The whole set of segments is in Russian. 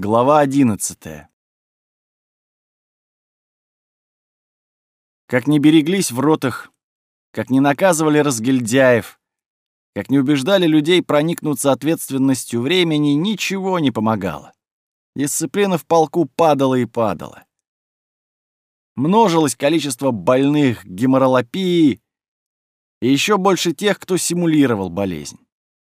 Глава одиннадцатая. Как не береглись в ротах, как не наказывали разгильдяев, как не убеждали людей проникнуться ответственностью времени, ничего не помогало. Дисциплина в полку падала и падала. Множилось количество больных геморролопией и еще больше тех, кто симулировал болезнь.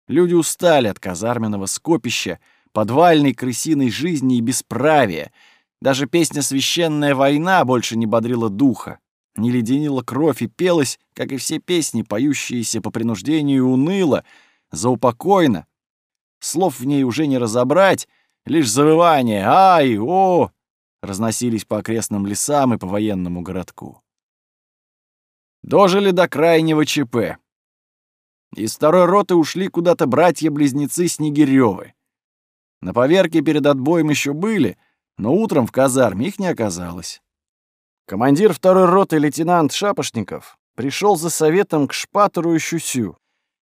Люди устали от казарменного скопища, подвальной крысиной жизни и бесправия. Даже песня «Священная война» больше не бодрила духа, не леденила кровь и пелась, как и все песни, поющиеся по принуждению, уныло, заупокойно. Слов в ней уже не разобрать, лишь завывание «Ай! О!» разносились по окрестным лесам и по военному городку. Дожили до крайнего ЧП. Из второй роты ушли куда-то братья-близнецы Снегирёвы. На поверке перед отбоем еще были, но утром в казарме их не оказалось. Командир второй роты лейтенант Шапошников пришел за советом к Шпатору и Щусю.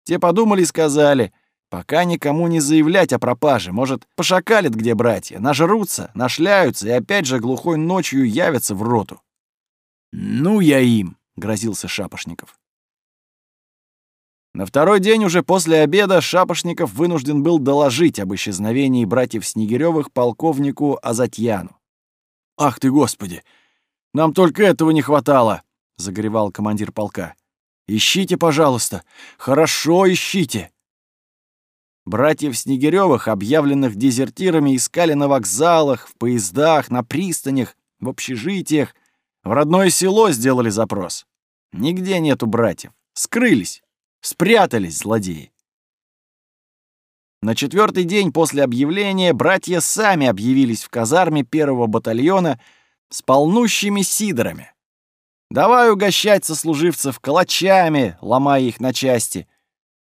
Те подумали и сказали, пока никому не заявлять о пропаже, может, пошакалят где братья, нажрутся, нашляются и опять же глухой ночью явятся в роту. «Ну я им!» — грозился Шапошников. На второй день уже после обеда Шапошников вынужден был доложить об исчезновении братьев Снегирёвых полковнику Азатьяну. «Ах ты, Господи! Нам только этого не хватало!» — загоревал командир полка. «Ищите, пожалуйста! Хорошо ищите!» Братьев Снегирёвых, объявленных дезертирами, искали на вокзалах, в поездах, на пристанях, в общежитиях. В родное село сделали запрос. Нигде нету братьев. Скрылись. Спрятались злодеи. На четвертый день после объявления братья сами объявились в казарме первого батальона с полнущими сидорами. Давай угощать сослуживцев калачами, ломая их на части.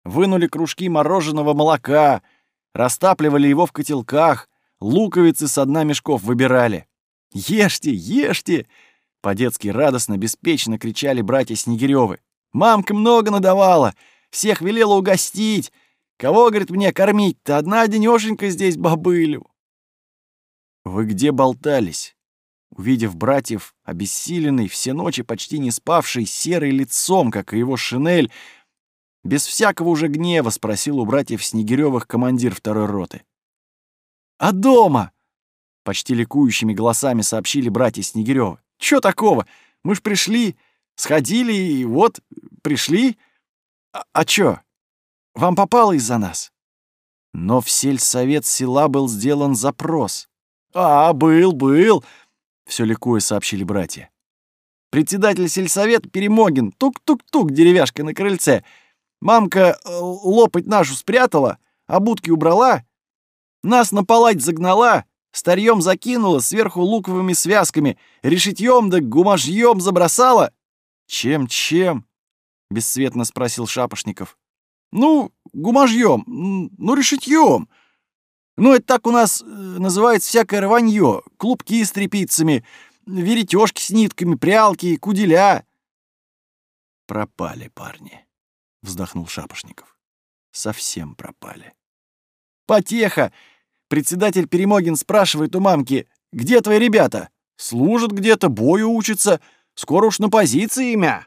Вынули кружки мороженого молока, растапливали его в котелках, луковицы с дна мешков выбирали. «Ешьте, ешьте!» По-детски радостно, беспечно кричали братья Снегирёвы. Мамка много надавала, всех велела угостить. Кого, говорит, мне кормить-то? Одна денёшенька здесь бабылю. Вы где болтались? Увидев братьев, обессиленный, все ночи почти не спавший, серый лицом, как и его шинель, без всякого уже гнева спросил у братьев Снегирёвых командир второй роты. «А дома?» — почти ликующими голосами сообщили братья Снегирёвы. «Чё такого? Мы ж пришли, Сходили и вот пришли. А, а чё? Вам попало из-за нас? Но в сельсовет села был сделан запрос. А, был, был, все ликуя сообщили братья. Председатель сельсовета Перемогин, тук-тук-тук деревяшкой на крыльце. Мамка э, лопать нашу спрятала, а будки убрала, нас на палать загнала, старьем закинула, сверху луковыми связками, решитьем да гумажьем забросала. «Чем-чем?» — бесцветно спросил Шапошников. «Ну, гумажьем, ну, решитьем. Ну, это так у нас э, называется всякое рванье. Клубки с тряпицами, веретёшки с нитками, прялки, куделя». «Пропали парни», — вздохнул Шапошников. «Совсем пропали». «Потеха!» Председатель Перемогин спрашивает у мамки, «Где твои ребята?» «Служат где-то, бою учатся». Скоро уж на позиции имя».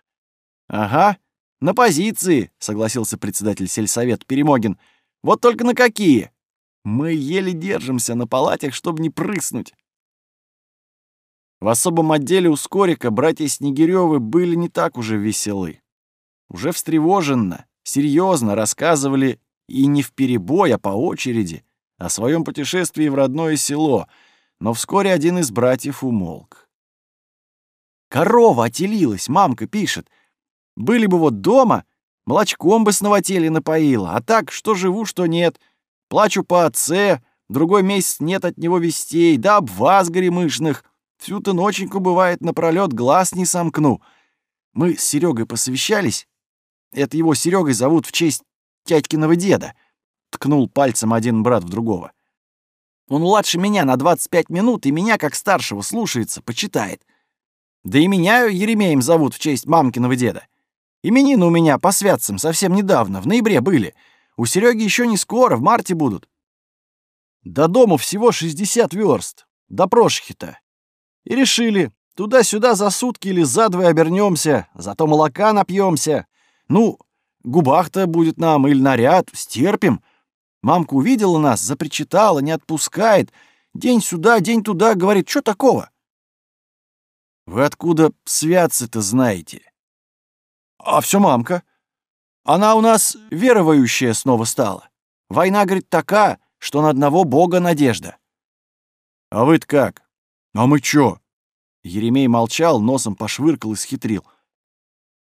«Ага, на позиции», — согласился председатель сельсовета Перемогин. «Вот только на какие? Мы еле держимся на палатях, чтобы не прыснуть». В особом отделе у Скорика братья Снегирёвы были не так уже веселы. Уже встревоженно, серьезно рассказывали и не в перебой, а по очереди о своем путешествии в родное село, но вскоре один из братьев умолк. Корова отелилась, мамка пишет. Были бы вот дома, молочком бы с новотелья напоила, а так, что живу, что нет. Плачу по отце, другой месяц нет от него вестей, да об вас, горемышных. Всю-то ноченьку, бывает, напролёт глаз не сомкну. Мы с Серегой посовещались. Это его Серегой зовут в честь тядькиного деда. Ткнул пальцем один брат в другого. Он младше меня на 25 минут и меня, как старшего, слушается, почитает. Да и меня Еремеем зовут в честь мамкиного деда. Именины у меня по святцам совсем недавно, в ноябре были. У Сереги еще не скоро, в марте будут. До дому всего 60 верст, до Прошхита. И решили, туда-сюда за сутки или за двое обернемся, зато молока напьемся. Ну, губах-то будет нам или наряд, стерпим. Мамка увидела нас, запричитала, не отпускает. День сюда, день туда, говорит, что такого? Вы откуда святцы-то знаете? А все мамка. Она у нас верующая снова стала. Война, говорит, такая, что на одного бога надежда. А вы-то как? А мы чё? Еремей молчал, носом пошвыркал и схитрил.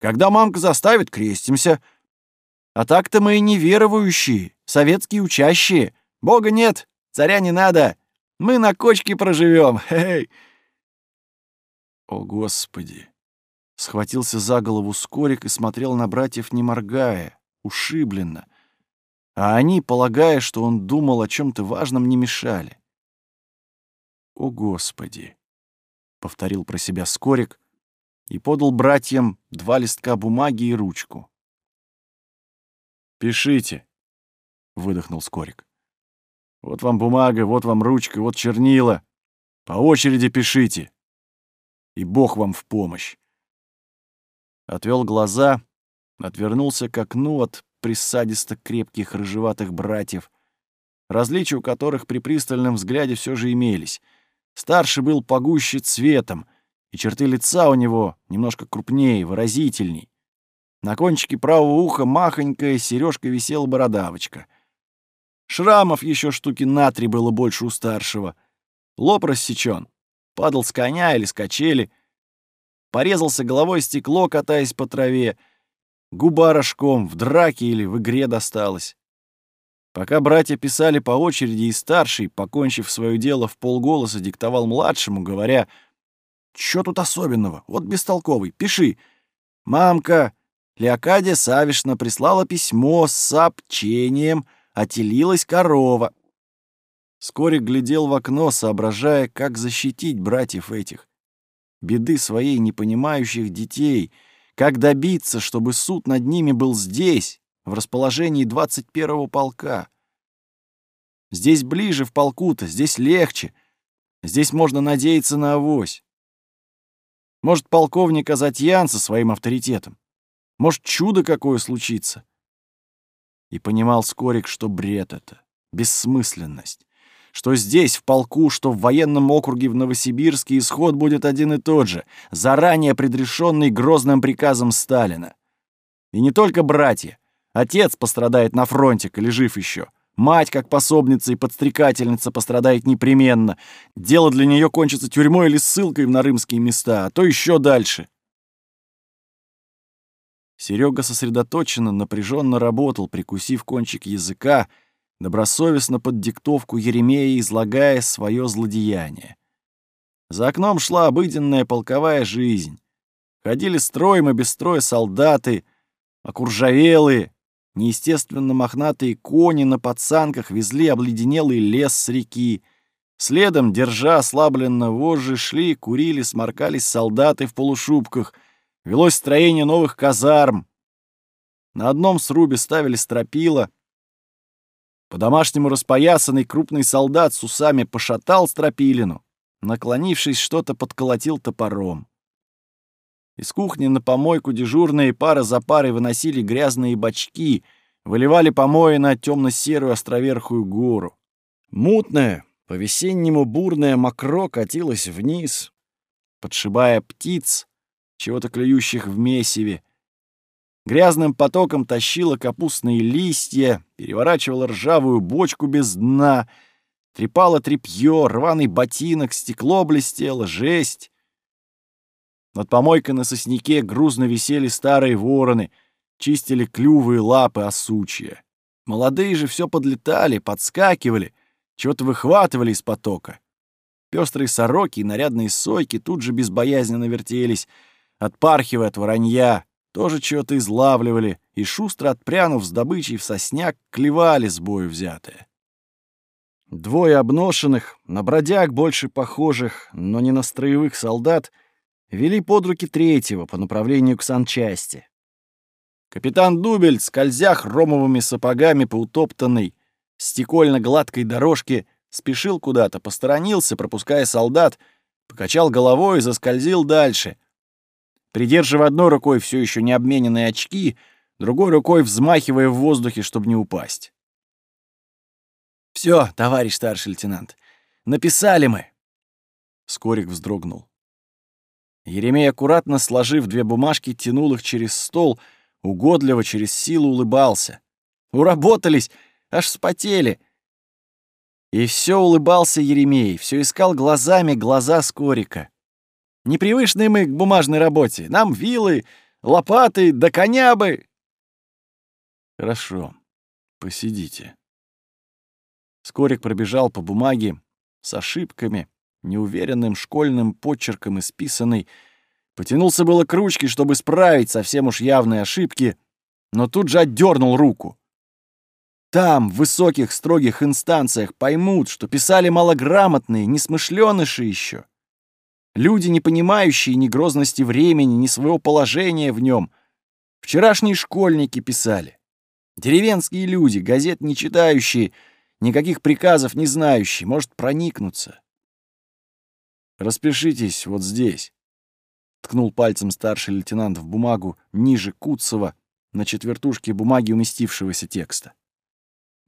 Когда мамка заставит, крестимся. А так-то мы и неверующие, советские учащие. Бога нет, царя не надо. Мы на кочке проживем. Хе-хей. О, Господи! Схватился за голову Скорик и смотрел на братьев, не моргая, ушибленно. А они, полагая, что он думал о чем то важном, не мешали. «О, Господи!» — повторил про себя Скорик и подал братьям два листка бумаги и ручку. «Пишите», — выдохнул Скорик. «Вот вам бумага, вот вам ручка, вот чернила. По очереди пишите. И Бог вам в помощь». Отвел глаза, отвернулся к окну от присадисто крепких рыжеватых братьев, различия у которых при пристальном взгляде все же имелись. Старший был погуще цветом, и черты лица у него немножко крупнее, выразительней. На кончике правого уха махонькая сережка висела бородавочка. Шрамов еще штуки на три было больше у старшего. Лоб рассечен, падал с коня или с качели, порезался головой стекло, катаясь по траве — губа рожком, в драке или в игре досталась. Пока братья писали по очереди, и старший, покончив свое дело в полголоса, диктовал младшему, говоря, «Чё тут особенного? Вот бестолковый, пиши. Мамка Леокадия Савишна прислала письмо с сообщением, отелилась корова». Вскоре глядел в окно, соображая, как защитить братьев этих. Беды своей непонимающих детей — как добиться, чтобы суд над ними был здесь, в расположении 21-го полка? Здесь ближе в полку-то, здесь легче. Здесь можно надеяться на авось. Может, полковник Азатьян со своим авторитетом? Может, чудо какое случится? И понимал Скорик, что бред это, бессмысленность что здесь, в полку, что в военном округе в Новосибирске исход будет один и тот же, заранее предрешенный грозным приказом Сталина. И не только братья. Отец пострадает на фронте, коли жив еще. Мать, как пособница и подстрекательница, пострадает непременно. Дело для нее кончится тюрьмой или ссылкой в нарымские места, а то еще дальше. Серега сосредоточенно, напряженно работал, прикусив кончик языка, добросовестно под диктовку Еремея излагая свое злодеяние. За окном шла обыденная полковая жизнь. Ходили строем и без строя солдаты, окуржавелые, неестественно мохнатые кони на подсанках везли обледенелый лес с реки. Следом, держа ослабленно вожжи, шли, курили, сморкались солдаты в полушубках. Велось строение новых казарм. На одном срубе ставили стропила — по-домашнему распоясанный крупный солдат с усами пошатал стропилину, наклонившись, что-то подколотил топором. Из кухни на помойку дежурные пара за парой выносили грязные бачки, выливали помои на темно-серую островерхую гору. Мутная, по-весеннему бурная мокро катилась вниз, подшибая птиц, чего-то клюющих в месиве, Грязным потоком тащила капустные листья, переворачивала ржавую бочку без дна, трепала тряпье, рваный ботинок, стекло блестело, жесть. Над помойкой на сосняке грузно висели старые вороны, чистили клювы и лапы осучья. Молодые же все подлетали, подскакивали, чего-то выхватывали из потока. Пестрые сороки и нарядные сойки тут же безбоязненно вертелись, отпархивая от воронья, тоже чего-то излавливали и, шустро отпрянув с добычей в сосняк, клевали с бою взятые. Двое обношенных, на бродяг больше похожих, но не на строевых солдат, вели под руки третьего по направлению к санчасти. Капитан Дубель, скользя хромовыми сапогами по утоптанной, стекольно-гладкой дорожке, спешил куда-то, посторонился, пропуская солдат, покачал головой и заскользил дальше. Придерживая одной рукой все еще не обмененные очки, другой рукой взмахивая в воздухе, чтобы не упасть. Все, товарищ старший лейтенант, написали мы. Скорик вздрогнул. Еремей, аккуратно сложив две бумажки, тянул их через стол, угодливо, через силу улыбался. Уработались, аж вспотели. И все улыбался Еремей, все искал глазами глаза Скорика. Непривычные мы к бумажной работе. Нам вилы, лопаты, да коня бы. Хорошо, посидите. Скорик пробежал по бумаге с ошибками, неуверенным школьным почерком исписанный, потянулся было к ручке, чтобы исправить совсем уж явные ошибки, но тут же отдернул руку. Там, в высоких строгих инстанциях, поймут, что писали малограмотные, несмышленыши еще. Люди, не понимающие ни грозности времени, ни своего положения в нем. Вчерашние школьники писали. Деревенские люди, газет не читающие, никаких приказов не знающие, может проникнуться. «Распишитесь вот здесь», — ткнул пальцем старший лейтенант в бумагу ниже Куцева на четвертушке бумаги уместившегося текста.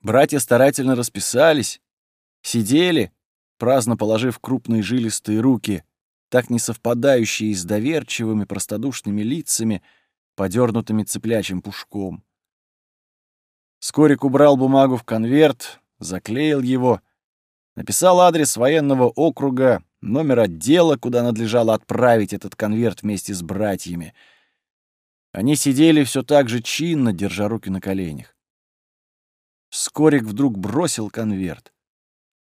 Братья старательно расписались, сидели, праздно положив крупные жилистые руки, так не совпадающие с доверчивыми простодушными лицами, подернутыми цыплячьим пушком. Скорик убрал бумагу в конверт, заклеил его, написал адрес военного округа, номер отдела, куда надлежало отправить этот конверт вместе с братьями. Они сидели все так же чинно, держа руки на коленях. Скорик вдруг бросил конверт,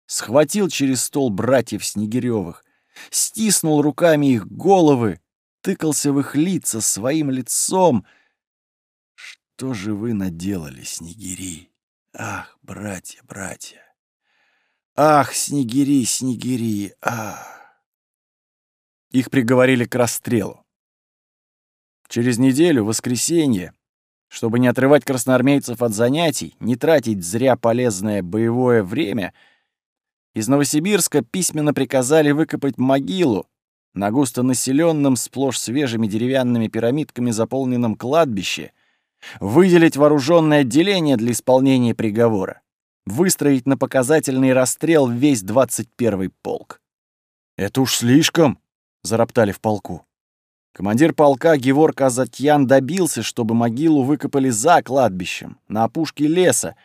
схватил через стол братьев Снегирёвых, стиснул руками их головы, тыкался в их лица своим лицом. Что же вы наделали, Снегири? Ах, братья, братья! Ах, снегири, снегири, ах! Их приговорили к расстрелу. Через неделю, в воскресенье, чтобы не отрывать красноармейцев от занятий, не тратить зря полезное боевое время, из Новосибирска письменно приказали выкопать могилу на густонаселенном, сплошь свежими деревянными пирамидками заполненном кладбище, выделить вооруженное отделение для исполнения приговора выстроить на показательный расстрел весь 21-й полк. «Это уж слишком!» — зароптали в полку. Командир полка Геворг Азатьян добился, чтобы могилу выкопали за кладбищем, на опушке леса.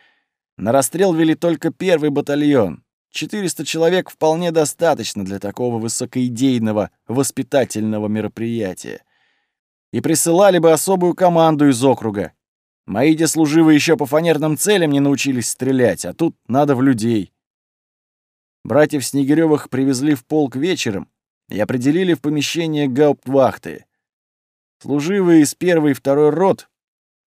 На расстрел вели только первый батальон. 400 человек вполне достаточно для такого высокоидейного воспитательного мероприятия. И присылали бы особую команду из округа, Мои деслуживые еще по фанерным целям не научились стрелять, а тут надо в людей. Братьев Снегирёвых привезли в полк вечером и определили в помещение гауптвахты. Служивые из первой и второй рот,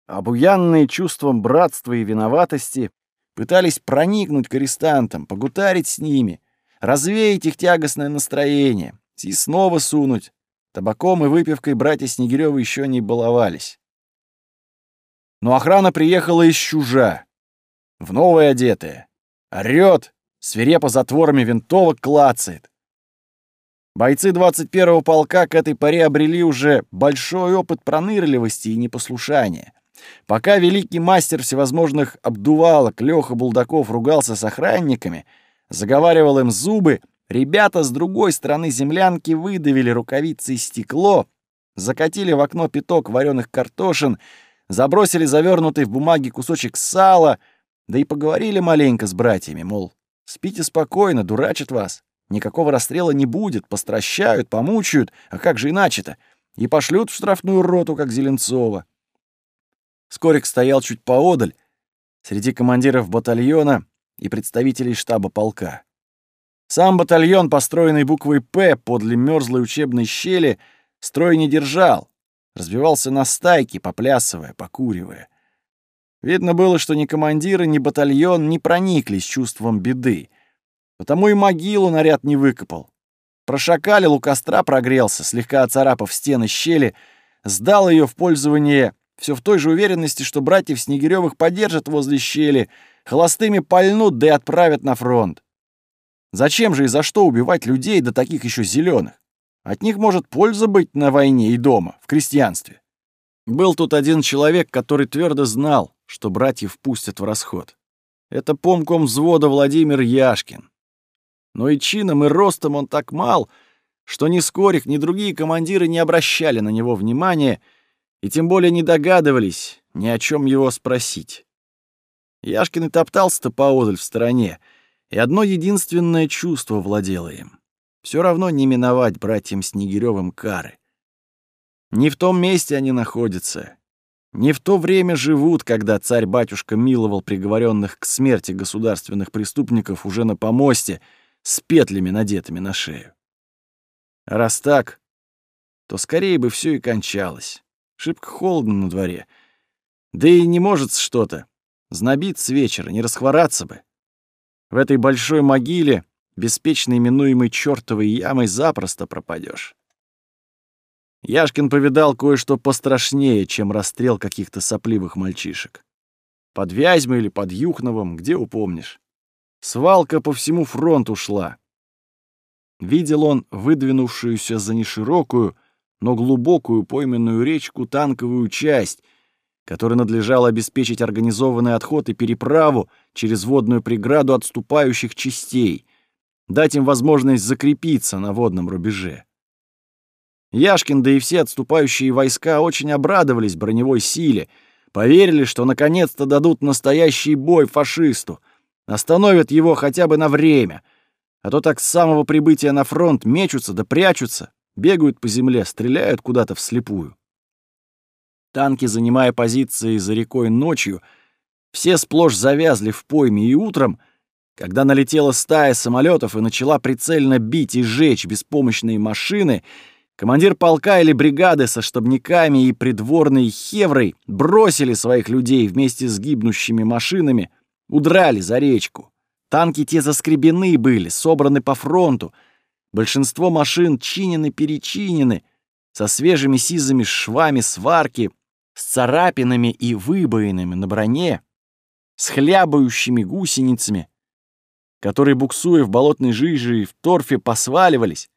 обуянные чувством братства и виноватости, пытались проникнуть к арестантам, погутарить с ними, развеять их тягостное настроение и снова сунуть. Табаком и выпивкой братья Снегирёвы еще не баловались. Но охрана приехала из чужа, в новое одетое. Орёт, свирепо затворами винтовок клацает. Бойцы 21-го полка к этой поре обрели уже большой опыт пронырливости и непослушания. Пока великий мастер всевозможных обдувалок Лёха Булдаков ругался с охранниками, заговаривал им зубы, ребята с другой стороны землянки выдавили рукавицы из стекло, закатили в окно пяток вареных картошин забросили завернутый в бумаге кусочек сала, да и поговорили маленько с братьями, мол, спите спокойно, дурачат вас, никакого расстрела не будет, постращают, помучают, а как же иначе-то, и пошлют в штрафную роту, как Зеленцова. Скорик стоял чуть поодаль, среди командиров батальона и представителей штаба полка. Сам батальон, построенный буквой «П» подле мёрзлой учебной щели, строй не держал, Разбивался на стайки, поплясывая, покуривая. Видно было, что ни командиры, ни батальон не прониклись чувством беды. Потому и могилу наряд не выкопал. Прошакалил у костра, прогрелся, слегка оцарапав стены щели, сдал ее в пользование все в той же уверенности, что братьев Снегирёвых подержат возле щели, холостыми пальнут, да и отправят на фронт. Зачем же и за что убивать людей, да таких еще зеленых? От них может польза быть на войне и дома, в крестьянстве. Был тут один человек, который твердо знал, что братьев пустят в расход. Это помком взвода Владимир Яшкин. Но и чином, и ростом он так мал, что ни Скорик, ни другие командиры не обращали на него внимания и тем более не догадывались ни о чем его спросить. Яшкин и топтался-то поодаль в стороне, и одно единственное чувство владело им. Все равно не миновать братьям Снегирёвым кары. Не в том месте они находятся, не в то время живут, когда царь-батюшка миловал приговоренных к смерти государственных преступников уже на помосте с петлями, надетыми на шею. А раз так, то скорее бы все и кончалось. Шибко холодно на дворе. Да и не может что-то. Знобит с вечера, не расхвораться бы. В этой большой могиле, беспечно именуемой чертовой ямой, запросто пропадешь. Яшкин повидал кое-что пострашнее, чем расстрел каких-то сопливых мальчишек. Под Вязьмой или под Юхновым, где упомнишь. Свалка по всему фронту шла. Видел он выдвинувшуюся за неширокую, но глубокую пойменную речку танковую часть, которой надлежало обеспечить организованный отход и переправу через водную преграду отступающих частей, дать им возможность закрепиться на водном рубеже. Яшкин, да и все отступающие войска очень обрадовались броневой силе, поверили, что наконец-то дадут настоящий бой фашисту, остановят его хотя бы на время, а то так с самого прибытия на фронт мечутся да прячутся, бегают по земле, стреляют куда-то вслепую. Танки, занимая позиции за рекой ночью, все сплошь завязли в пойме и утром, когда налетела стая самолетов и начала прицельно бить и сжечь беспомощные машины — Командир полка или бригады со штабниками и придворной хеврой бросили своих людей вместе с гибнущими машинами, удрали за речку. Танки те заскребены были, собраны по фронту. Большинство машин чинены-перечинены, со свежими сизыми швами сварки, с царапинами и выбоинами на броне, с хлябающими гусеницами, которые, буксуя в болотной жиже и в торфе, посваливались,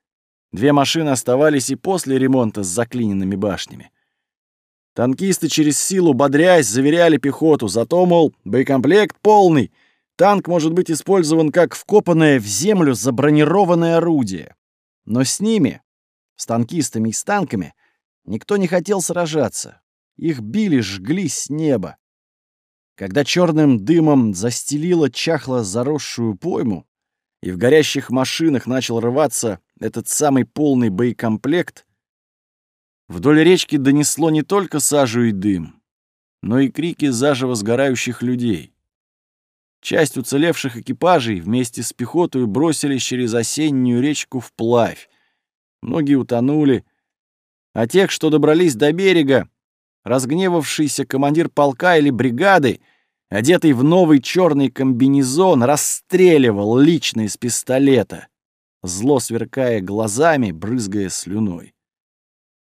Две машины оставались и после ремонта с заклиненными башнями. Танкисты через силу, бодрясь, заверяли пехоту, зато, мол, боекомплект полный, танк может быть использован как вкопанное в землю забронированное орудие. Но с ними, с танкистами и с танками, никто не хотел сражаться. Их били, жгли с неба. Когда черным дымом застелило чахло заросшую пойму, и в горящих машинах начал рваться этот самый полный боекомплект, вдоль речки донесло не только сажу и дым, но и крики заживо сгорающих людей. Часть уцелевших экипажей вместе с пехотой бросились через осеннюю речку вплавь. Многие утонули, а тех, что добрались до берега, разгневавшийся командир полка или бригады, одетый в новый черный комбинезон, расстреливал лично из пистолета зло сверкая глазами, брызгая слюной.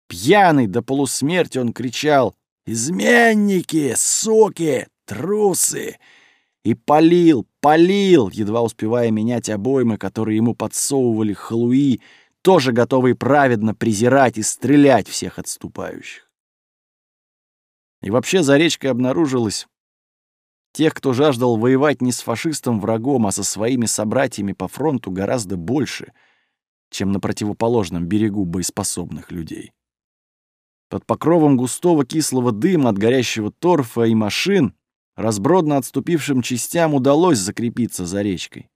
Пьяный до полусмерти он кричал «Изменники! Суки! Трусы!» И палил, палил, едва успевая менять обоймы, которые ему подсовывали халуи, тоже готовые праведно презирать и стрелять всех отступающих. И вообще за речкой обнаружилось Тех, кто жаждал воевать не с фашистом врагом, а со своими собратьями по фронту, гораздо больше, чем на противоположном берегу боеспособных людей. Под покровом густого кислого дыма от горящего торфа и машин разбродно отступившим частям удалось закрепиться за речкой.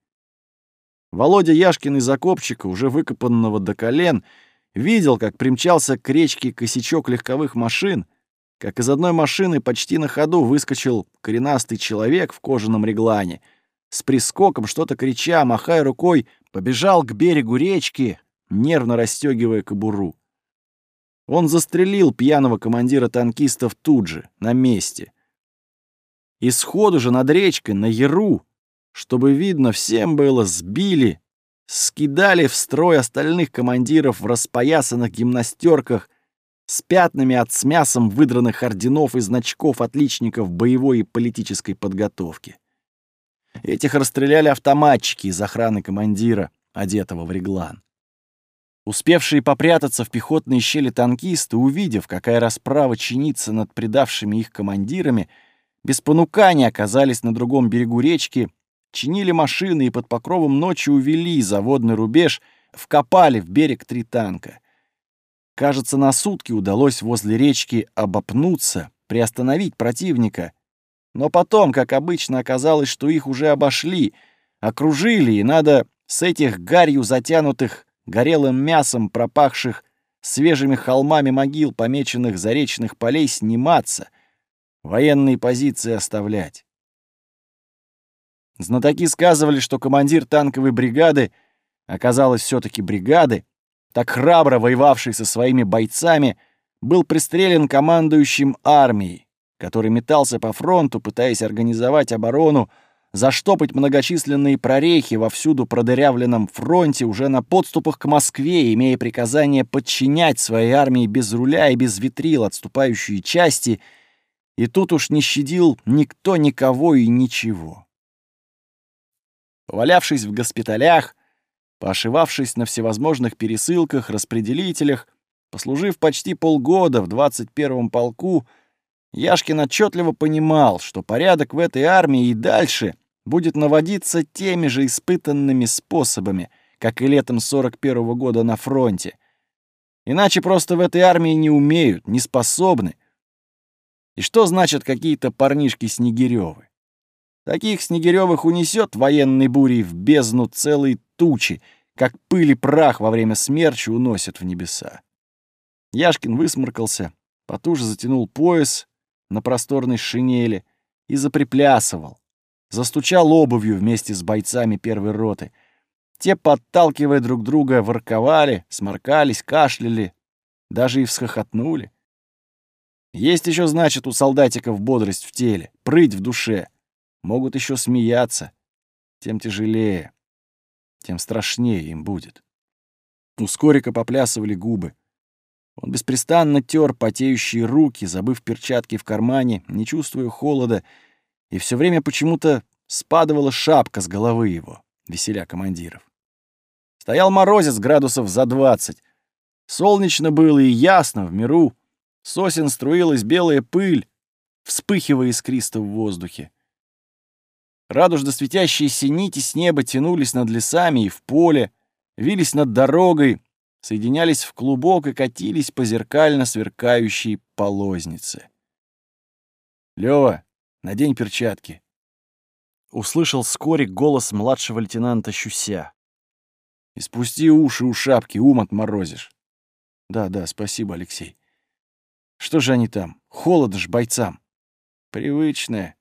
Володя Яшкин из окопчика, уже выкопанного до колен, видел, как примчался к речке косячок легковых машин — как из одной машины почти на ходу выскочил коренастый человек в кожаном реглане. С прискоком, что-то крича, махая рукой, побежал к берегу речки, нервно расстегивая кобуру. Он застрелил пьяного командира танкистов тут же, на месте. И сходу же над речкой, на яру, чтобы видно всем было, сбили, скидали в строй остальных командиров в распоясанных гимнастерках с пятнами от с мясом выдранных орденов и значков отличников боевой и политической подготовки. Этих расстреляли автоматчики из охраны командира, одетого в реглан. Успевшие попрятаться в пехотные щели танкисты, увидев, какая расправа чинится над предавшими их командирами, без понукания оказались на другом берегу речки, чинили машины и под покровом ночи увели заводный рубеж, вкопали в берег три танка. Кажется, на сутки удалось возле речки обопнуться, приостановить противника. Но потом, как обычно, оказалось, что их уже обошли, окружили, и надо с этих гарью затянутых горелым мясом пропахших свежими холмами могил, помеченных заречных полей, сниматься, военные позиции оставлять. Знатоки сказывали, что командир танковой бригады, оказалось все таки бригады, так храбро воевавший со своими бойцами, был пристрелен командующим армией, который метался по фронту, пытаясь организовать оборону, заштопать многочисленные прорехи во всюду продырявленном фронте уже на подступах к Москве, имея приказание подчинять своей армии без руля и без ветрил отступающие части, и тут уж не щадил никто никого и ничего. Повалявшись в госпиталях, поошивавшись на всевозможных пересылках, распределителях, послужив почти полгода в 21-м полку, Яшкин отчетливо понимал, что порядок в этой армии и дальше будет наводиться теми же испытанными способами, как и летом 41-го года на фронте. Иначе просто в этой армии не умеют, не способны. И что значит какие-то парнишки Снегирёвы? Таких Снегирёвых унесет военной бурей в бездну целой тучи, как пыль и прах во время смерчи уносят в небеса. Яшкин высморкался, потуже затянул пояс на просторной шинели и заприплясывал застучал обувью вместе с бойцами первой роты. Те, подталкивая друг друга, ворковали, сморкались, кашляли, даже и всхохотнули. Есть еще, значит, у солдатиков бодрость в теле, прыть в душе. Могут еще смеяться. Тем тяжелее, тем страшнее им будет. У Скорика поплясывали губы. Он беспрестанно тер потеющие руки, забыв перчатки в кармане, не чувствуя холода, и все время почему-то спадывала шапка с головы его, веселя командиров. Стоял морозец градусов за двадцать. Солнечно было и ясно в миру. Сосен струилась белая пыль, вспыхивая искристо в воздухе. Радужно светящиеся нити с неба тянулись над лесами и в поле, вились над дорогой, соединялись в клубок и катились по зеркально сверкающей полознице. «Лёва, Надень перчатки. Услышал Скорик голос младшего лейтенанта Щуся. И спусти уши у шапки, ум отморозишь. Да, да, спасибо, Алексей. Что же они там? Холодно ж бойцам. Привычное,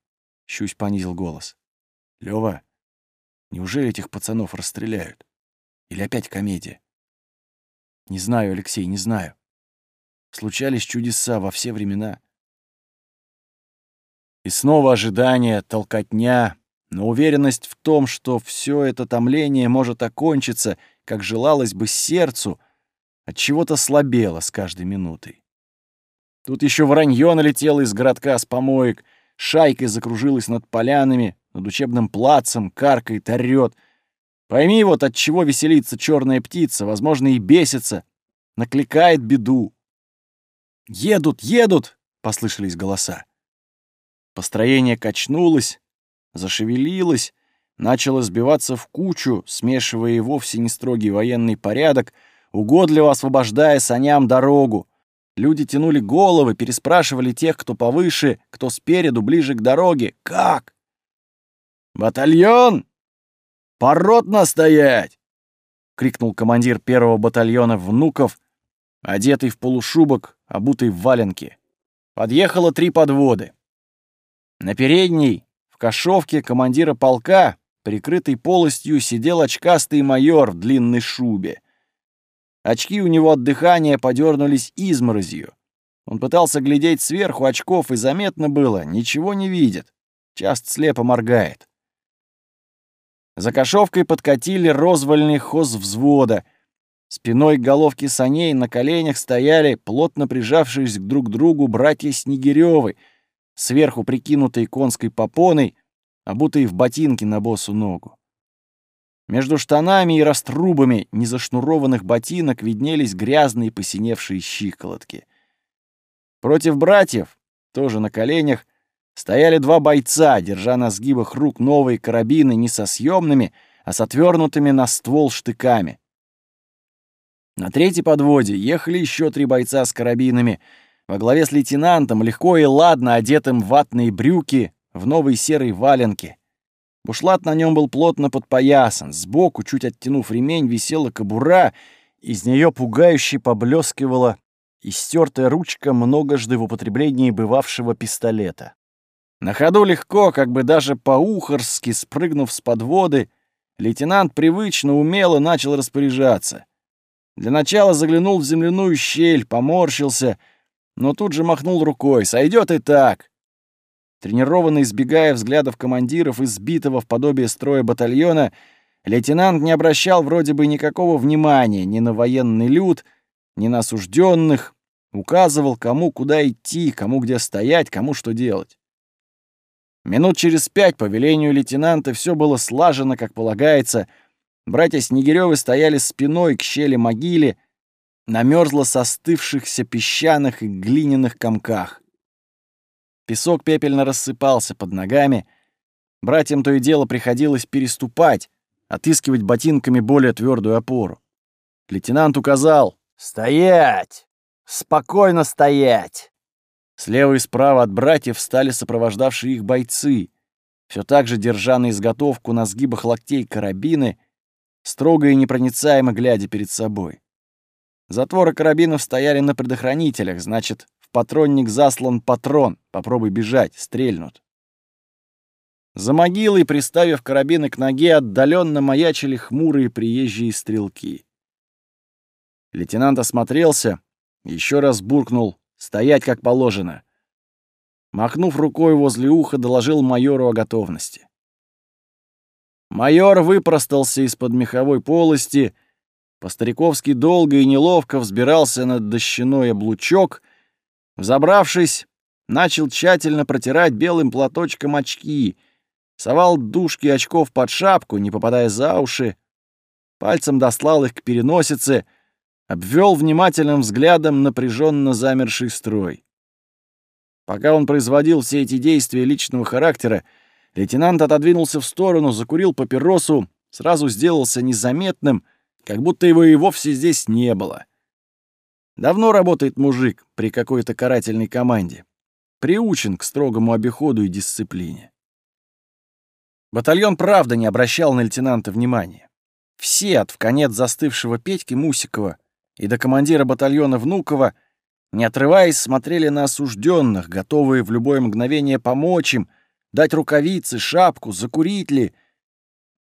Щусь понизил голос. Лёва, неужели этих пацанов расстреляют? Или опять комедия? Не знаю, Алексей, не знаю. Случались чудеса во все времена. И снова ожидание, толкотня, но уверенность в том, что все это томление может окончиться, как желалось бы сердцу, от чего-то слабело с каждой минутой. Тут еще воронье налетело из городка с помоек, шайкой закружилась над полянами, над учебным плацем, каркает, орёт. Пойми вот, от чего веселится черная птица, возможно, и бесится, накликает беду. «Едут, едут!» — послышались голоса. Построение качнулось, зашевелилось, начало сбиваться в кучу, смешивая и вовсе не строгий военный порядок, угодливо освобождая саням дорогу. Люди тянули головы, переспрашивали тех, кто повыше, кто спереду, ближе к дороге. «Как?» «Батальон! Поротно стоять!» — крикнул командир первого батальона внуков, одетый в полушубок, обутый в валенки. Подъехало три подводы. На передней, в кошовке командира полка, прикрытый полостью, сидел очкастый майор в длинной шубе. Очки у него от дыхания подернулись изморозью. Он пытался глядеть сверху очков, и заметно было, ничего не видит. Часто слепо моргает. За кошовкой подкатили розвольный хоз взвода. Спиной к головке саней на коленях стояли, плотно прижавшись друг к другу, братья Снегирёвы — сверху прикинутой конской попоной, обутые в ботинки на босу ногу. Между штанами и раструбами незашнурованных ботинок виднелись грязные посиневшие щиколотки. Против братьев, тоже на коленях, стояли два бойца, держа на сгибах рук новые карабины не со съемными, а с отвернутыми на ствол штыками. На третьей подводе ехали еще три бойца с карабинами, во главе с лейтенантом, легко и ладно одетым ватные брюки, в новой серой валенке. Бушлат на нем был плотно подпоясан, сбоку, чуть оттянув ремень, висела кобура, из нее пугающе поблескивала истертая ручка многожды в употреблении бывавшего пистолета. На ходу легко, как бы даже по-ухарски спрыгнув с подводы, лейтенант привычно, умело начал распоряжаться. Для начала заглянул в земляную щель, поморщился, но тут же махнул рукой. «Сойдет и так. Тренированный, избегая взглядов командиров избитого в подобие строя батальона, лейтенант не обращал вроде бы никакого внимания ни на военный люд, ни на осужденных, указывал, кому куда идти, кому где стоять, кому что делать. Минут через пять по велению лейтенанта все было слажено, как полагается. Братья Снегирёвы стояли спиной к щели могиле, на мёрзло состывшихся песчаных и глиняных комках. Песок пепельно рассыпался под ногами. Братьям то и дело приходилось переступать, отыскивать ботинками более твердую опору. Лейтенант указал «Стоять! Спокойно стоять!» Слева и справа от братьев стали сопровождавшие их бойцы, все так же держа на изготовку на сгибах локтей карабины, строго и непроницаемо глядя перед собой. Затворы карабинов стояли на предохранителях, значит, патронник заслан патрон. Попробуй бежать, стрельнут. За могилой, приставив карабины к ноге, отдаленно маячили хмурые приезжие стрелки. Лейтенант осмотрелся, еще раз буркнул «Стоять, как положено». Махнув рукой возле уха, доложил майору о готовности. Майор выпростался из-под меховой полости, по-стариковски долго и неловко взбирался на дощаной облучок Взобравшись, начал тщательно протирать белым платочком очки, совал дужки очков под шапку, не попадая за уши, пальцем дослал их к переносице, обвел внимательным взглядом напряженно замерший строй. Пока он производил все эти действия личного характера, лейтенант отодвинулся в сторону, закурил папиросу, сразу сделался незаметным, как будто его и вовсе здесь не было. Давно работает мужик при какой-то карательной команде. Приучен к строгому обиходу и дисциплине. Батальон правда не обращал на лейтенанта внимания. Все, от в конец застывшего Петьки Мусикова и до командира батальона Внукова, не отрываясь, смотрели на осужденных, готовые в любое мгновение помочь им, дать рукавицы, шапку, закурить ли.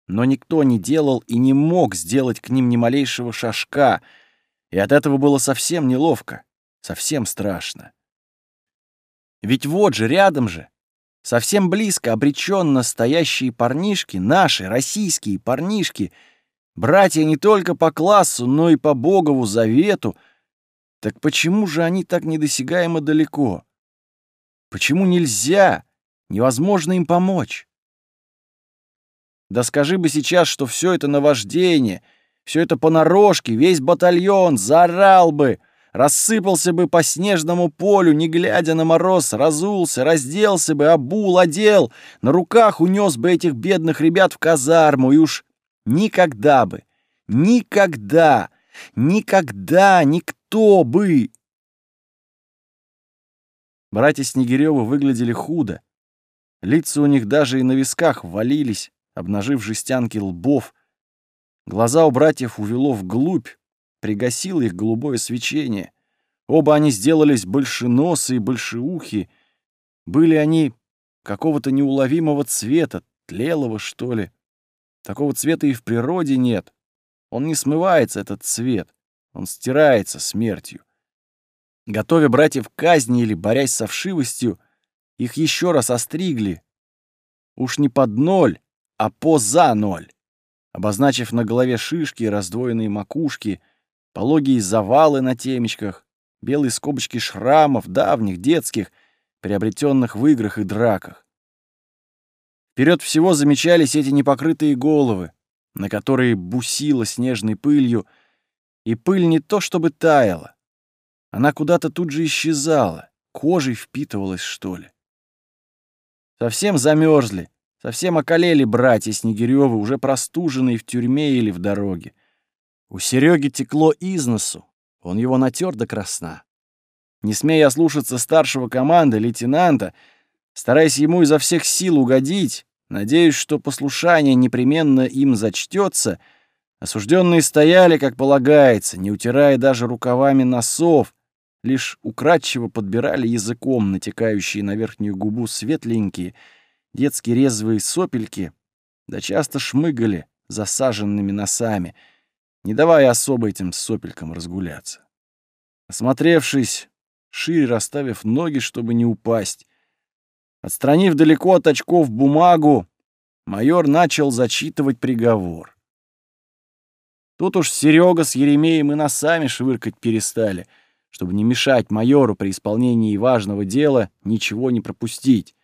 Но никто не делал и не мог сделать к ним ни малейшего шажка — и от этого было совсем неловко, совсем страшно. Ведь вот же, рядом же, совсем близко обреченно стоящие парнишки, наши, российские парнишки, братья не только по классу, но и по Богову завету, так почему же они так недосягаемо далеко? Почему нельзя, невозможно им помочь? Да скажи бы сейчас, что все это наваждение — все это понарошке, весь батальон заорал бы, рассыпался бы по снежному полю, не глядя на мороз, разулся, разделся бы, обул, одел, на руках унес бы этих бедных ребят в казарму, и уж никогда бы, никогда, никогда никто бы... Братья Снегирёвы выглядели худо. Лица у них даже и на висках валились, обнажив жестянки лбов, Глаза у братьев увело вглубь, пригасило их голубое свечение. Оба они сделались большеносы и большеухи. Были они какого-то неуловимого цвета, тлелого, что ли. Такого цвета и в природе нет. Он не смывается, этот цвет. Он стирается смертью. Готовя братьев к казни или борясь со вшивостью, их еще раз остригли. Уж не под ноль, а по за ноль обозначив на голове шишки, раздвоенные макушки, пологие завалы на темечках, белые скобочки шрамов, давних, детских, приобретенных в играх и драках. Вперед всего замечались эти непокрытые головы, на которые бусило снежной пылью, и пыль не то чтобы таяла, она куда-то тут же исчезала, кожей впитывалась, что ли. Совсем замерзли, совсем околели братья Снегирёвы, уже простуженные в тюрьме или в дороге. У Сереги текло из носу, он его натер до красна. Не смея ослушаться старшего команды, лейтенанта, стараясь ему изо всех сил угодить, надеясь, что послушание непременно им зачтется, осужденные стояли, как полагается, не утирая даже рукавами носов, лишь украдчиво подбирали языком натекающие на верхнюю губу светленькие, детские резвые сопельки, да часто шмыгали засаженными носами, не давая особо этим сопелькам разгуляться. Осмотревшись, шире расставив ноги, чтобы не упасть, отстранив далеко от очков бумагу, майор начал зачитывать приговор. Тут уж Серега с Еремеем и носами швыркать перестали — чтобы не мешать майору при исполнении важного дела ничего не пропустить.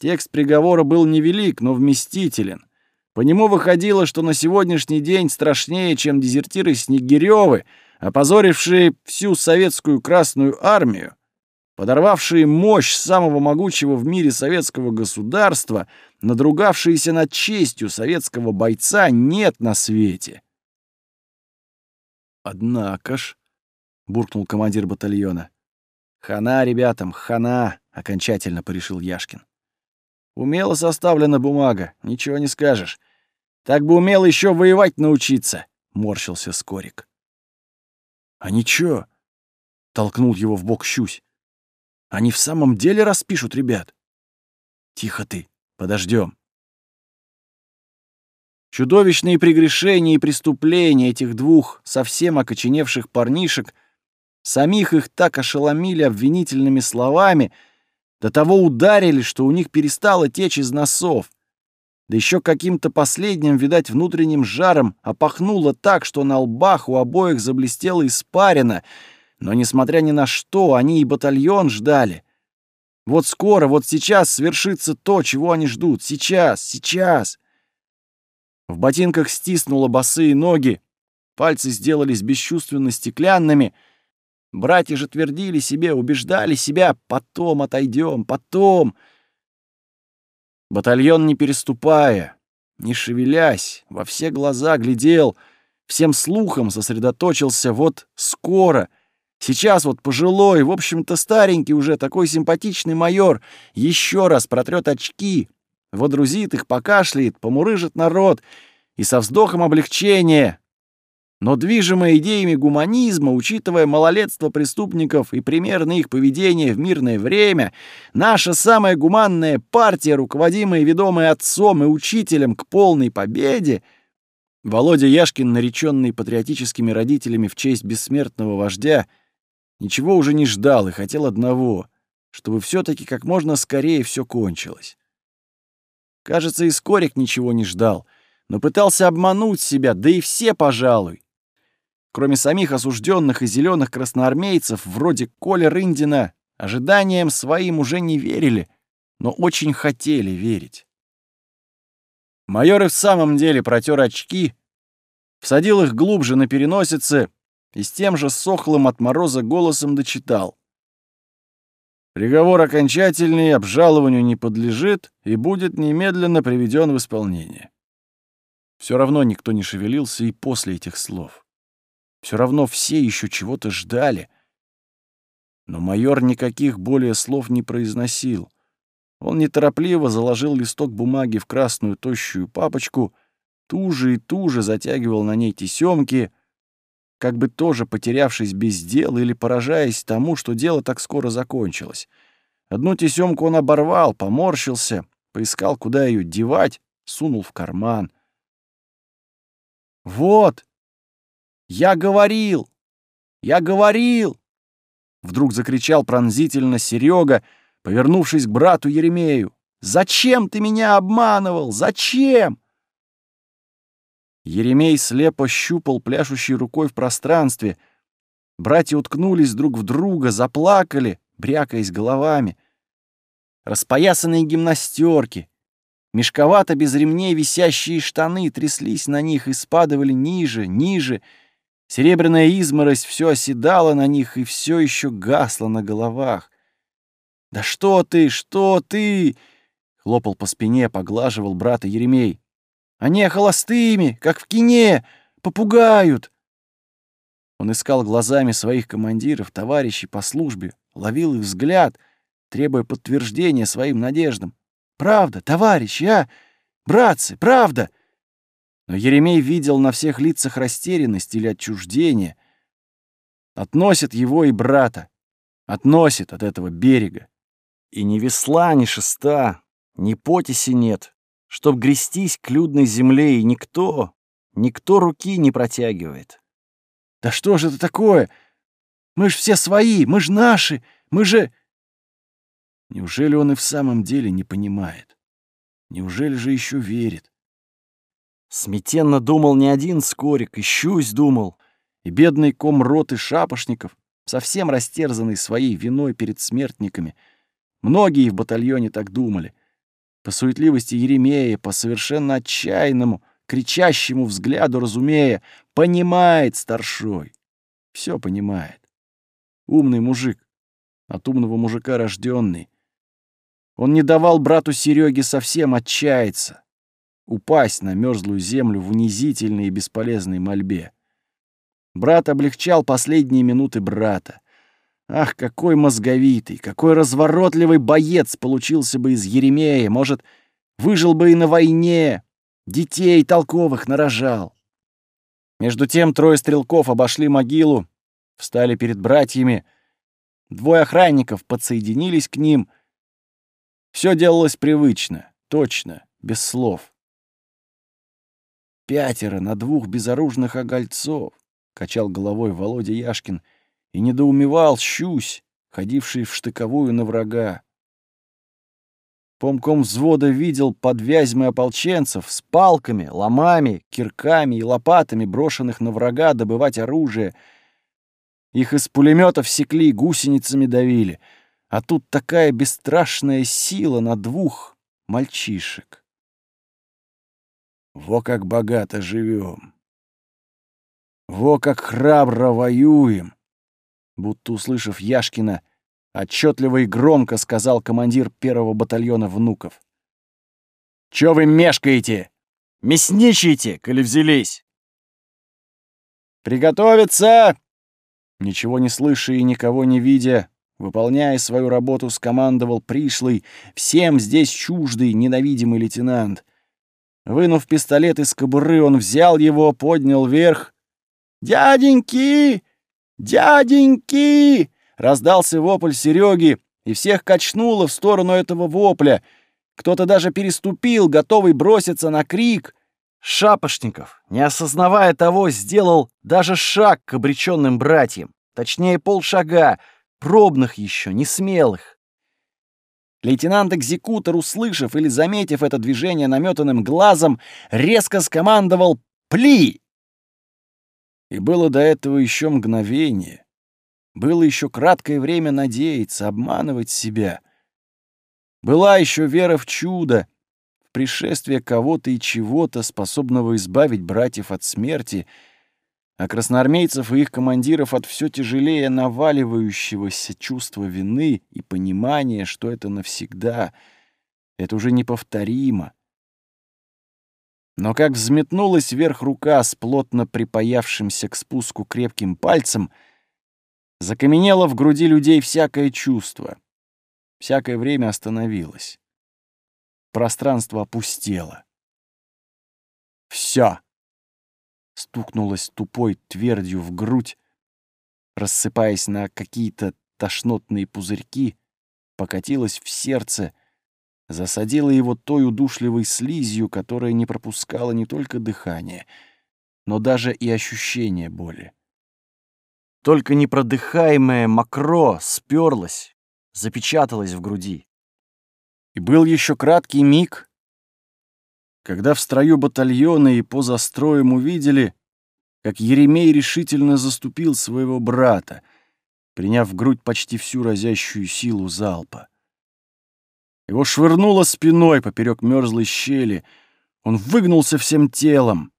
Текст приговора был невелик, но вместителен. По нему выходило, что на сегодняшний день страшнее, чем дезертиры Снегирёвы, опозорившие всю советскую Красную Армию, подорвавшие мощь самого могучего в мире советского государства, надругавшиеся над честью советского бойца, нет на свете. Однако ж, буркнул командир батальона. «Хана ребятам, хана!» — окончательно порешил Яшкин. «Умело составлена бумага, ничего не скажешь. Так бы умел еще воевать научиться!» — морщился Скорик. «А ничего!» — толкнул его в бок Щусь. «Они в самом деле распишут ребят?» «Тихо ты, подождем. Чудовищные прегрешения и преступления этих двух совсем окоченевших парнишек Самих их так ошеломили обвинительными словами, до того ударили, что у них перестало течь из носов. Да еще каким-то последним, видать, внутренним жаром опахнуло так, что на лбах у обоих заблестело испарено. Но, несмотря ни на что, они и батальон ждали. Вот скоро, вот сейчас свершится то, чего они ждут. Сейчас, сейчас. В ботинках стиснуло босые ноги, пальцы сделались бесчувственно стеклянными — Братья же твердили себе, убеждали себя, потом отойдем, потом. Батальон, не переступая, не шевелясь, во все глаза глядел, всем слухом сосредоточился вот скоро. Сейчас вот пожилой, в общем-то старенький уже, такой симпатичный майор, еще раз протрет очки, водрузит их, покашляет, помурыжит народ и со вздохом облегчения но движимая идеями гуманизма, учитывая малолетство преступников и примерно их поведение в мирное время, наша самая гуманная партия, руководимая и ведомая отцом и учителем к полной победе, Володя Яшкин, нареченный патриотическими родителями в честь бессмертного вождя, ничего уже не ждал и хотел одного, чтобы все таки как можно скорее все кончилось. Кажется, и Скорик ничего не ждал, но пытался обмануть себя, да и все, пожалуй. Кроме самих осужденных и зеленых красноармейцев, вроде Коля Рындина, ожиданиям своим уже не верили, но очень хотели верить. Майор и в самом деле протер очки, всадил их глубже на переносице и с тем же сохлым от мороза голосом дочитал. Приговор окончательный, обжалованию не подлежит и будет немедленно приведен в исполнение. Все равно никто не шевелился и после этих слов. Все равно все еще чего-то ждали. Но майор никаких более слов не произносил. Он неторопливо заложил листок бумаги в красную тощую папочку, туже и туже затягивал на ней тесемки, как бы тоже потерявшись без дела или поражаясь тому, что дело так скоро закончилось. Одну тесемку он оборвал, поморщился, поискал, куда ее девать, сунул в карман. «Вот!» «Я говорил! Я говорил!» Вдруг закричал пронзительно Серега, повернувшись к брату Еремею. «Зачем ты меня обманывал? Зачем?» Еремей слепо щупал пляшущей рукой в пространстве. Братья уткнулись друг в друга, заплакали, брякаясь головами. Распоясанные гимнастерки, Мешковато без ремней висящие штаны тряслись на них и спадывали ниже, ниже. Серебряная изморозь все оседала на них и все еще гасла на головах. «Да что ты, что ты?» — хлопал по спине, поглаживал брата Еремей. «Они холостыми, как в кине, попугают!» Он искал глазами своих командиров, товарищей по службе, ловил их взгляд, требуя подтверждения своим надеждам. «Правда, товарищи, а? Братцы, правда!» Но Еремей видел на всех лицах растерянность или отчуждение. Относит его и брата, относит от этого берега. И ни весла, ни шеста, ни потиси нет, чтоб грестись к людной земле, и никто, никто руки не протягивает. Да что же это такое? Мы ж все свои, мы ж наши, мы же... Неужели он и в самом деле не понимает? Неужели же еще верит? Сметенно думал не один скорик, и щусь думал, и бедный ком роты шапошников, совсем растерзанный своей виной перед смертниками. Многие в батальоне так думали. По суетливости Еремея, по совершенно отчаянному, кричащему взгляду разумея, понимает старшой. Все понимает. Умный мужик, от умного мужика рожденный. Он не давал брату Сереге совсем отчаяться, упасть на мерзлую землю в унизительной и бесполезной мольбе. Брат облегчал последние минуты брата. Ах, какой мозговитый, какой разворотливый боец получился бы из Еремея, может, выжил бы и на войне, Детей толковых нарожал. Между тем трое стрелков обошли могилу, встали перед братьями. Двое охранников подсоединились к ним. Все делалось привычно, точно, без слов. «Пятеро на двух безоружных огольцов», — качал головой Володя Яшкин, и недоумевал щусь, ходивший в штыковую на врага. Помком взвода видел под ополченцев с палками, ломами, кирками и лопатами, брошенных на врага добывать оружие. Их из пулеметов секли, гусеницами давили. А тут такая бесстрашная сила на двух мальчишек. Во как богато живем. Во как храбро воюем. Будто услышав Яшкина, Отчетливо и громко сказал командир первого батальона внуков. «Чё вы мешкаете? Мясничаете, коли взялись!» «Приготовиться!» Ничего не слыша и никого не видя, выполняя свою работу, скомандовал пришлый, всем здесь чуждый, ненавидимый лейтенант. Вынув пистолет из кобуры, он взял его, поднял вверх. «Дяденьки! Дяденьки!» Раздался вопль Сереги, и всех качнуло в сторону этого вопля. Кто-то даже переступил, готовый броситься на крик. Шапошников, не осознавая того, сделал даже шаг к обреченным братьям. Точнее, полшага, пробных еще, не смелых. Лейтенант-экзекутор, услышав или заметив это движение наметанным глазом, резко скомандовал «Пли!». И было до этого еще мгновение. Было еще краткое время надеяться, обманывать себя. Была еще вера в чудо, в пришествие кого-то и чего-то, способного избавить братьев от смерти, а красноармейцев и их командиров от все тяжелее наваливающегося чувства вины и понимания, что это навсегда, это уже неповторимо. Но как взметнулась вверх рука с плотно припаявшимся к спуску крепким пальцем — Закаменело в груди людей всякое чувство. Всякое время остановилось. Пространство опустело. Все. Стукнулось тупой твердью в грудь, рассыпаясь на какие-то тошнотные пузырьки, покатилось в сердце, засадило его той удушливой слизью, которая не пропускала не только дыхание, но даже и ощущение боли. Только непродыхаемое мокро сперлось, запечаталось в груди. И был еще краткий миг, когда в строю батальона и по застроям увидели, как Еремей решительно заступил своего брата, приняв в грудь почти всю разящую силу залпа. Его швырнуло спиной поперек мерзлой щели. Он выгнулся всем телом.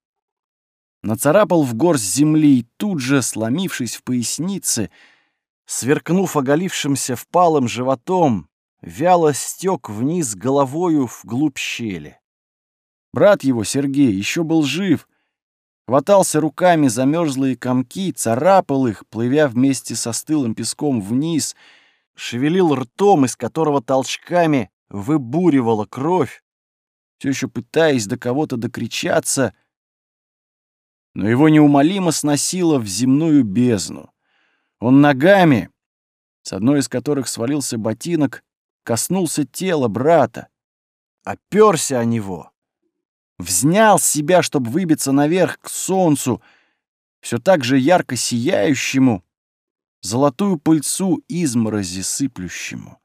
Нацарапал в горсть земли и тут же, сломившись в пояснице, сверкнув оголившимся впалым животом, вяло стек вниз головою вглубь щели. Брат его, Сергей, еще был жив, хватался руками за мерзлые комки, царапал их, плывя вместе со стылым песком вниз, шевелил ртом, из которого толчками выбуривала кровь, все еще пытаясь до кого-то докричаться, но его неумолимо сносило в земную бездну. Он ногами, с одной из которых свалился ботинок, коснулся тела брата, оперся о него, взнял себя, чтобы выбиться наверх к солнцу, все так же ярко сияющему, золотую пыльцу изморози сыплющему.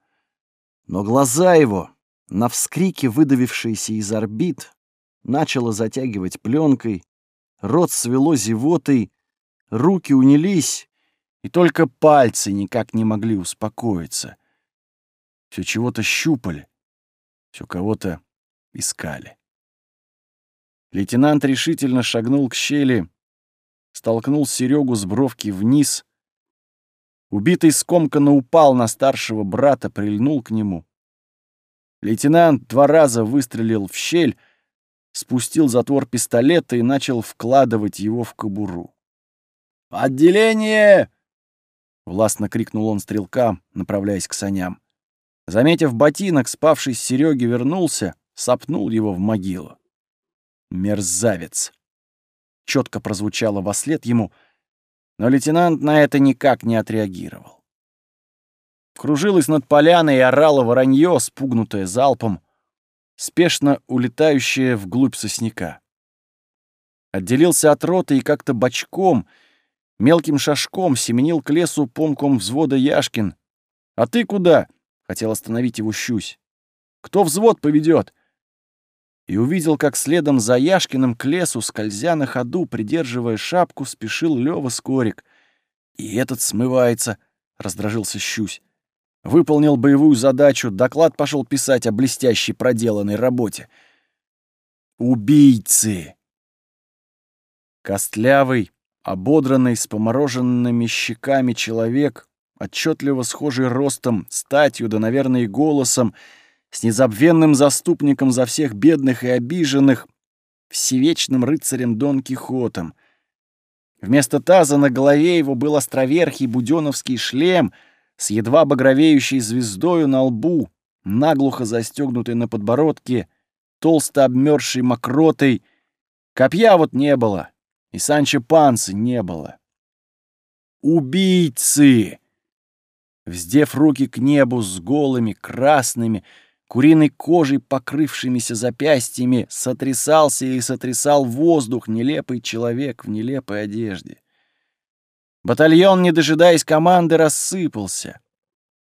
Но глаза его, на вскрике выдавившиеся из орбит, начало затягивать пленкой, рот свело зевотой, руки унялись, и только пальцы никак не могли успокоиться. Все чего-то щупали, все кого-то искали. Лейтенант решительно шагнул к щели, столкнул Серегу с бровки вниз, Убитый скомканно упал на старшего брата, прильнул к нему. Лейтенант два раза выстрелил в щель, спустил затвор пистолета и начал вкладывать его в кобуру. «Отделение!» — властно крикнул он стрелкам, направляясь к саням. Заметив ботинок, спавший с Серёги вернулся, сопнул его в могилу. «Мерзавец!» — четко прозвучало во след ему — но лейтенант на это никак не отреагировал. Кружилась над поляной и орало воронье, спугнутое залпом, спешно улетающее вглубь сосняка. Отделился от роты и как-то бочком, мелким шажком семенил к лесу помком взвода Яшкин. «А ты куда?» — хотел остановить его щусь. «Кто взвод поведет? И увидел, как следом за Яшкиным к лесу, скользя на ходу, придерживая шапку, спешил Лёва Скорик. «И этот смывается», — раздражился Щусь. Выполнил боевую задачу, доклад пошел писать о блестящей проделанной работе. «Убийцы!» Костлявый, ободранный, с помороженными щеками человек, отчетливо схожий ростом, статью, да, наверное, и голосом, — с незабвенным заступником за всех бедных и обиженных, всевечным рыцарем Дон Кихотом. Вместо таза на голове его был островерхий буденовский шлем с едва багровеющей звездою на лбу, наглухо застегнутый на подбородке, толсто обмерзшей мокротой. Копья вот не было, и Санчо Пансы не было. «Убийцы!» Вздев руки к небу с голыми, красными, куриной кожей покрывшимися запястьями, сотрясался и сотрясал воздух нелепый человек в нелепой одежде. Батальон, не дожидаясь команды, рассыпался.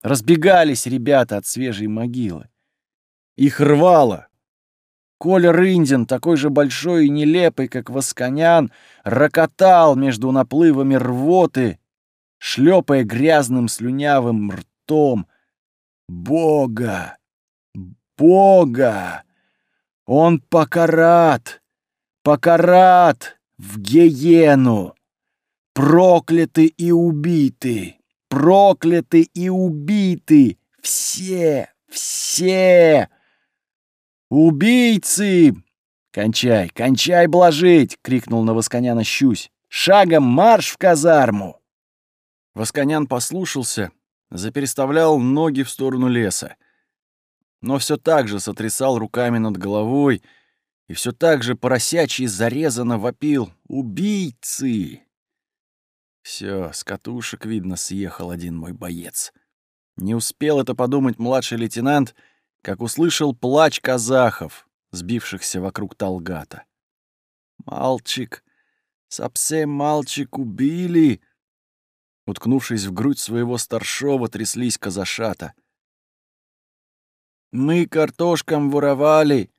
Разбегались ребята от свежей могилы. Их рвало. Коля Рындин, такой же большой и нелепый, как Восконян, рокотал между наплывами рвоты, шлепая грязным слюнявым ртом. Бога! Бога! Он покарат! Покарат в гиену! Прокляты и убиты! Прокляты и убиты! Все! Все! Убийцы! «Кончай, кончай блажить!» — крикнул на Восконяна Щусь. «Шагом марш в казарму!» Восконян послушался, запереставлял ноги в сторону леса но все так же сотрясал руками над головой и все так же поросячий зарезанно вопил «Убийцы!». Все, с катушек, видно, съехал один мой боец. Не успел это подумать младший лейтенант, как услышал плач казахов, сбившихся вокруг Талгата. «Мальчик! Совсем мальчик убили!» Уткнувшись в грудь своего старшего, тряслись казашата — мы картошкам воровали!»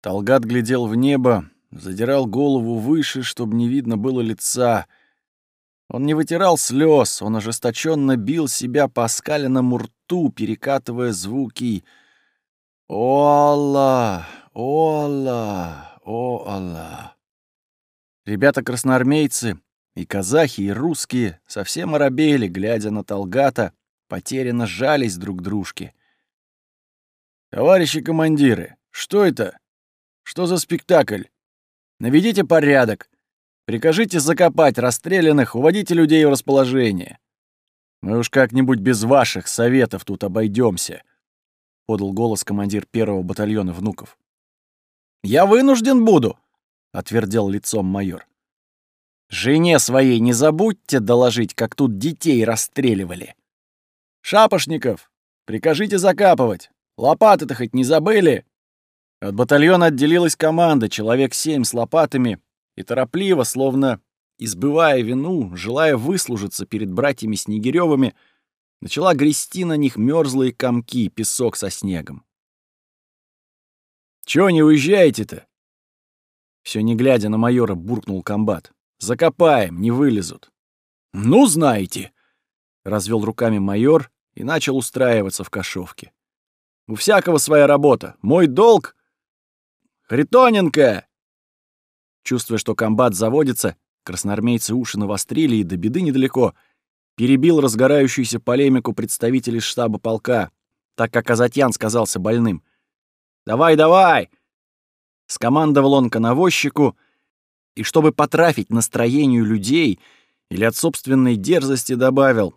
Талгат глядел в небо, задирал голову выше, чтобы не видно было лица. Он не вытирал слез, он ожесточенно бил себя по скаленному рту, перекатывая звуки О Аллах! О Аллах! О Аллах! Ребята-красноармейцы, и казахи, и русские совсем оробели, глядя на Талгата, потерянно сжались друг к дружке. «Товарищи командиры, что это? Что за спектакль? Наведите порядок. Прикажите закопать расстрелянных, уводите людей в расположение. Мы уж как-нибудь без ваших советов тут обойдемся, подал голос командир первого батальона внуков. Я вынужден буду, отвердел лицом майор. Жене своей не забудьте доложить, как тут детей расстреливали. Шапошников, прикажите закапывать. Лопаты-то хоть не забыли? От батальона отделилась команда, человек семь с лопатами, и торопливо, словно избывая вину, желая выслужиться перед братьями Снегирёвыми, начала грести на них мёрзлые комки, песок со снегом. «Чего не уезжаете-то?» Все не глядя на майора, буркнул комбат. «Закопаем, не вылезут». «Ну, знаете!» — развел руками майор и начал устраиваться в кошовке. «У всякого своя работа. Мой долг...» «Харитоненко!» Чувствуя, что комбат заводится, красноармейцы уши навострили и до беды недалеко, перебил разгорающуюся полемику представителей штаба полка, так как Азатьян сказался больным. «Давай, давай!» Скомандовал он коновозчику, и чтобы потрафить настроению людей или от собственной дерзости добавил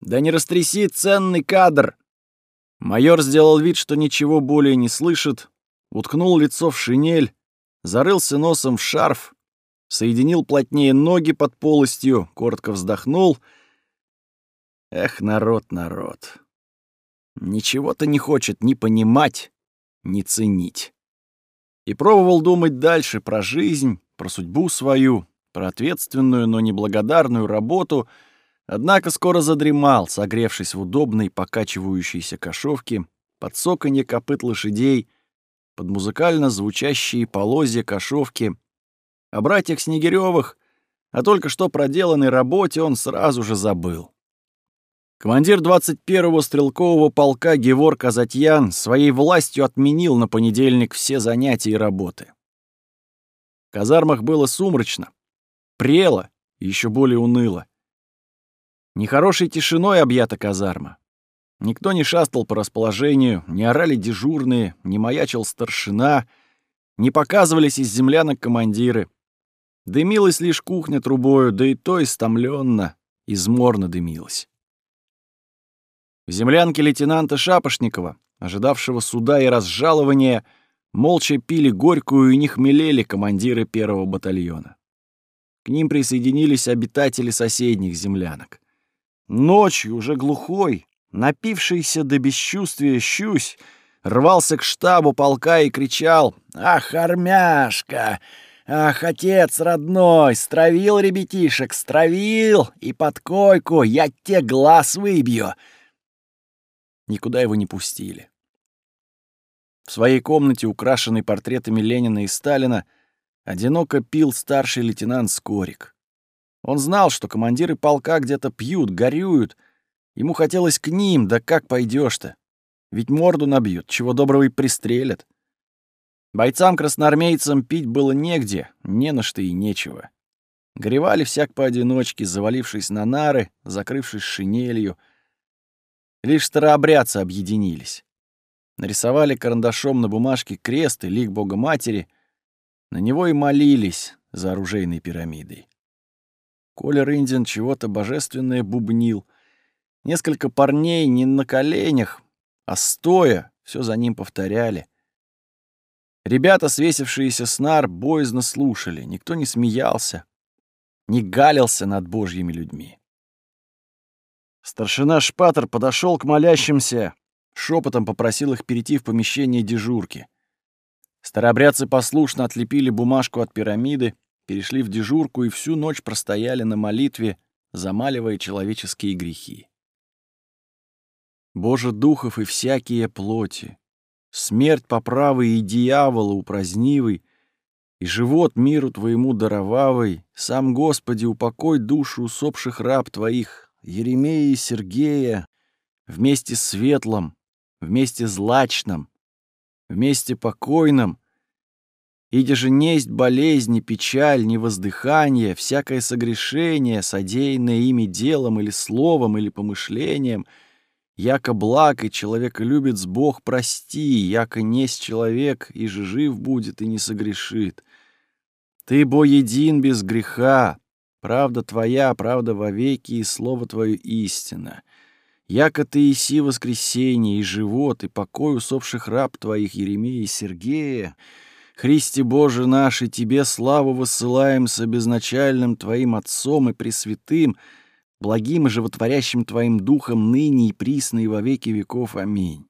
«Да не растряси ценный кадр!» Майор сделал вид, что ничего более не слышит, уткнул лицо в шинель, зарылся носом в шарф, соединил плотнее ноги под полостью, коротко вздохнул. Эх, народ, народ. Ничего-то не хочет ни понимать, ни ценить. И пробовал думать дальше про жизнь, про судьбу свою, про ответственную, но неблагодарную работу, однако скоро задремал, согревшись в удобной покачивающейся кошовке, под соканье копыт лошадей — под музыкально звучащие полозья кошовки. О братьях Снегирёвых, о только что проделанной работе он сразу же забыл. Командир 21-го стрелкового полка Геворг Азатьян своей властью отменил на понедельник все занятия и работы. В казармах было сумрачно, прело и еще более уныло. Нехорошей тишиной объята казарма. Никто не шастал по расположению, не орали дежурные, не маячил старшина, не показывались из землянок командиры. Дымилась лишь кухня трубою, да и то истомленно, изморно дымилась. В землянке лейтенанта Шапошникова, ожидавшего суда и разжалования, молча пили горькую и не хмелели командиры первого батальона. К ним присоединились обитатели соседних землянок. Ночью, уже глухой, Напившийся до бесчувствия щусь рвался к штабу полка и кричал «Ах, армяшка! Ах, отец родной! Стравил ребятишек, стравил! И под койку я те глаз выбью!» Никуда его не пустили. В своей комнате, украшенной портретами Ленина и Сталина, одиноко пил старший лейтенант Скорик. Он знал, что командиры полка где-то пьют, горюют, Ему хотелось к ним, да как пойдешь то Ведь морду набьют, чего доброго и пристрелят. Бойцам-красноармейцам пить было негде, не на что и нечего. Горевали всяк поодиночке, завалившись на нары, закрывшись шинелью. Лишь старообрядцы объединились. Нарисовали карандашом на бумажке крест и лик Бога Матери. На него и молились за оружейной пирамидой. Коля Рындин чего-то божественное бубнил — Несколько парней не на коленях, а стоя, все за ним повторяли. Ребята, свесившиеся с нар, боязно слушали. Никто не смеялся, не галился над божьими людьми. Старшина Шпатер подошел к молящимся, шепотом попросил их перейти в помещение дежурки. Старообрядцы послушно отлепили бумажку от пирамиды, перешли в дежурку и всю ночь простояли на молитве, замаливая человеческие грехи. Боже духов и всякие плоти, смерть по и дьявола упразднивый, и живот миру Твоему даровавый, сам Господи, упокой душу усопших раб Твоих, Еремея и Сергея, вместе Светлым, вместе Злачным, вместе покойном, иде же несть болезни, печаль, невоздыхание, всякое согрешение, содеянное ими делом или словом или помышлением, яко благ и с Бог прости, яко несть человек, и же жив будет и не согрешит. Ты, бо един без греха, правда твоя, правда вовеки, и слово твое истина. Яко ты иси воскресенье, и живот, и покой усопших раб твоих Еремея и Сергея, Христе Боже наш, и Тебе славу высылаем с обезначальным Твоим Отцом и Пресвятым, благим и животворящим Твоим Духом ныне и присно и во веки веков. Аминь.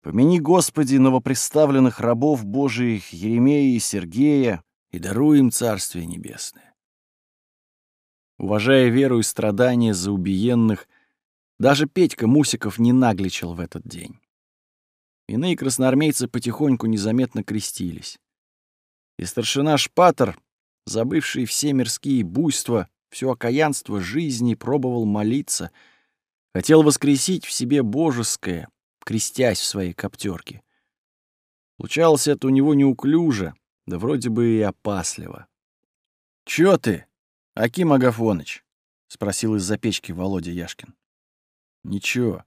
Помяни, Господи, новопредставленных рабов Божиих Еремея и Сергея, и даруй им Царствие Небесное. Уважая веру и страдания за убиенных, даже Петька Мусиков не нагличал в этот день. Иные красноармейцы потихоньку незаметно крестились. И старшина Шпатер, забывший все мирские буйства, все окаянство жизни, пробовал молиться, хотел воскресить в себе божеское, крестясь в своей коптерке. Получалось это у него неуклюже, да вроде бы и опасливо. «Чё ты, Аким Агафоныч?» — спросил из-за печки Володя Яшкин. «Ничего.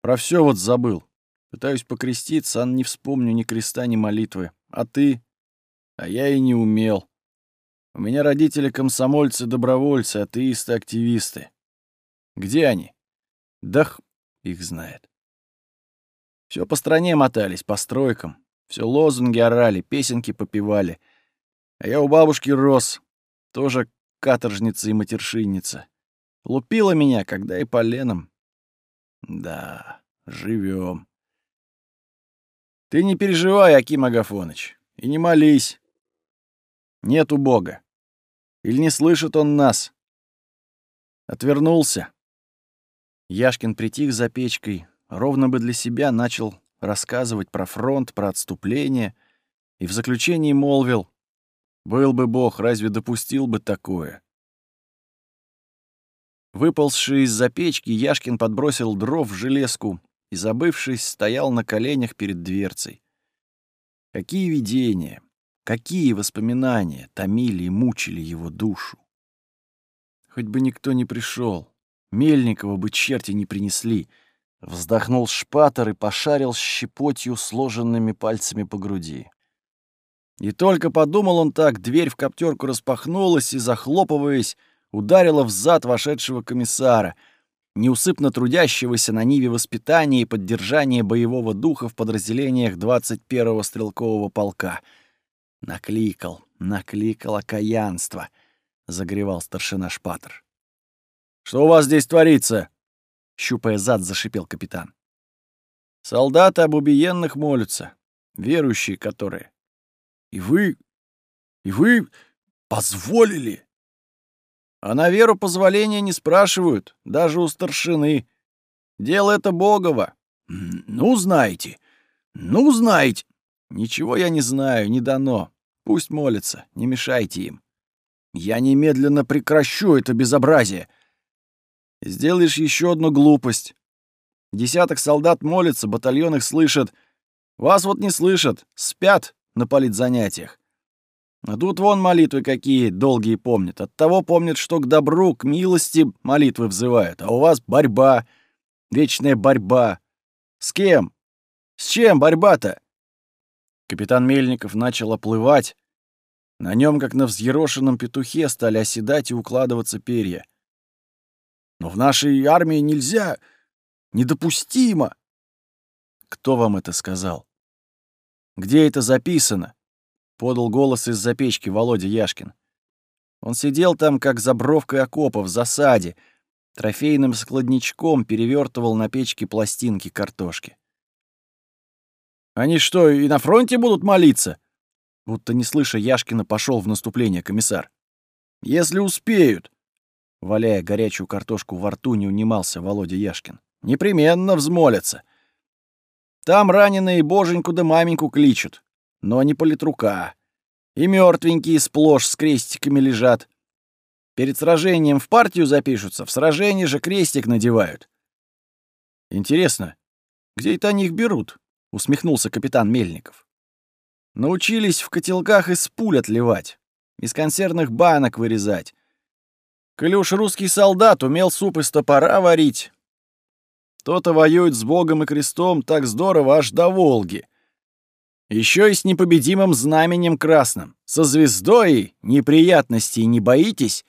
Про все вот забыл. Пытаюсь покреститься, а не вспомню ни креста, ни молитвы. А ты? А я и не умел. У меня родители комсомольцы-добровольцы, атеисты-активисты. Где они? Да их знает. Все по стране мотались, по стройкам. Все лозунги орали, песенки попевали. А я у бабушки рос, тоже каторжница и матершинница. Лупила меня, когда и поленом. Да, живем. Ты не переживай, Аким Агафоныч, и не молись. Нету Бога. Или не слышит он нас? Отвернулся. Яшкин притих за печкой, ровно бы для себя начал рассказывать про фронт, про отступление, и в заключении молвил, «Был бы Бог, разве допустил бы такое?» Выползший из-за печки, Яшкин подбросил дров в железку, и, забывшись, стоял на коленях перед дверцей. Какие видения, какие воспоминания томили и мучили его душу. Хоть бы никто не пришел, Мельникова бы черти не принесли. Вздохнул шпатор и пошарил щепотью сложенными пальцами по груди. И только подумал он так, дверь в коптерку распахнулась и, захлопываясь, ударила в зад вошедшего комиссара — неусыпно трудящегося на ниве воспитания и поддержания боевого духа в подразделениях 21-го стрелкового полка. Накликал, накликал окаянство, — загревал старшина Шпатер. «Что у вас здесь творится?» — щупая зад, зашипел капитан. «Солдаты об убиенных молятся, верующие которые. И вы... и вы позволили...» А на веру позволения не спрашивают, даже у старшины. Дело это богово. Ну, знаете. Ну, знаете. Ничего я не знаю, не дано. Пусть молятся, не мешайте им. Я немедленно прекращу это безобразие. Сделаешь еще одну глупость. Десяток солдат молятся, батальон их слышит. Вас вот не слышат, спят на политзанятиях. А тут вон молитвы какие долгие помнят. Оттого помнят, что к добру, к милости молитвы взывают. А у вас борьба, вечная борьба. С кем? С чем борьба-то? Капитан Мельников начал оплывать. На нем, как на взъерошенном петухе, стали оседать и укладываться перья. Но в нашей армии нельзя, недопустимо. Кто вам это сказал? Где это записано? Подал голос из-за печки Володя Яшкин. Он сидел там, как за бровкой окопа, в засаде, трофейным складничком перевертывал на печке пластинки картошки. «Они что, и на фронте будут молиться?» Будто не слыша Яшкина, пошел в наступление комиссар. «Если успеют!» Валяя горячую картошку во рту, не унимался Володя Яшкин. «Непременно взмолятся. Там раненые боженьку да маменьку кличут но не политрука. И мертвенькие сплошь с крестиками лежат. Перед сражением в партию запишутся, в сражении же крестик надевают. Интересно, где это они их берут? — усмехнулся капитан Мельников. «Научились в котелках из пуль отливать, из консервных банок вырезать. Уж русский солдат умел суп из топора варить, то-то воюет с Богом и крестом так здорово аж до Волги. Еще и с непобедимым знаменем красным, со звездой неприятностей не боитесь?»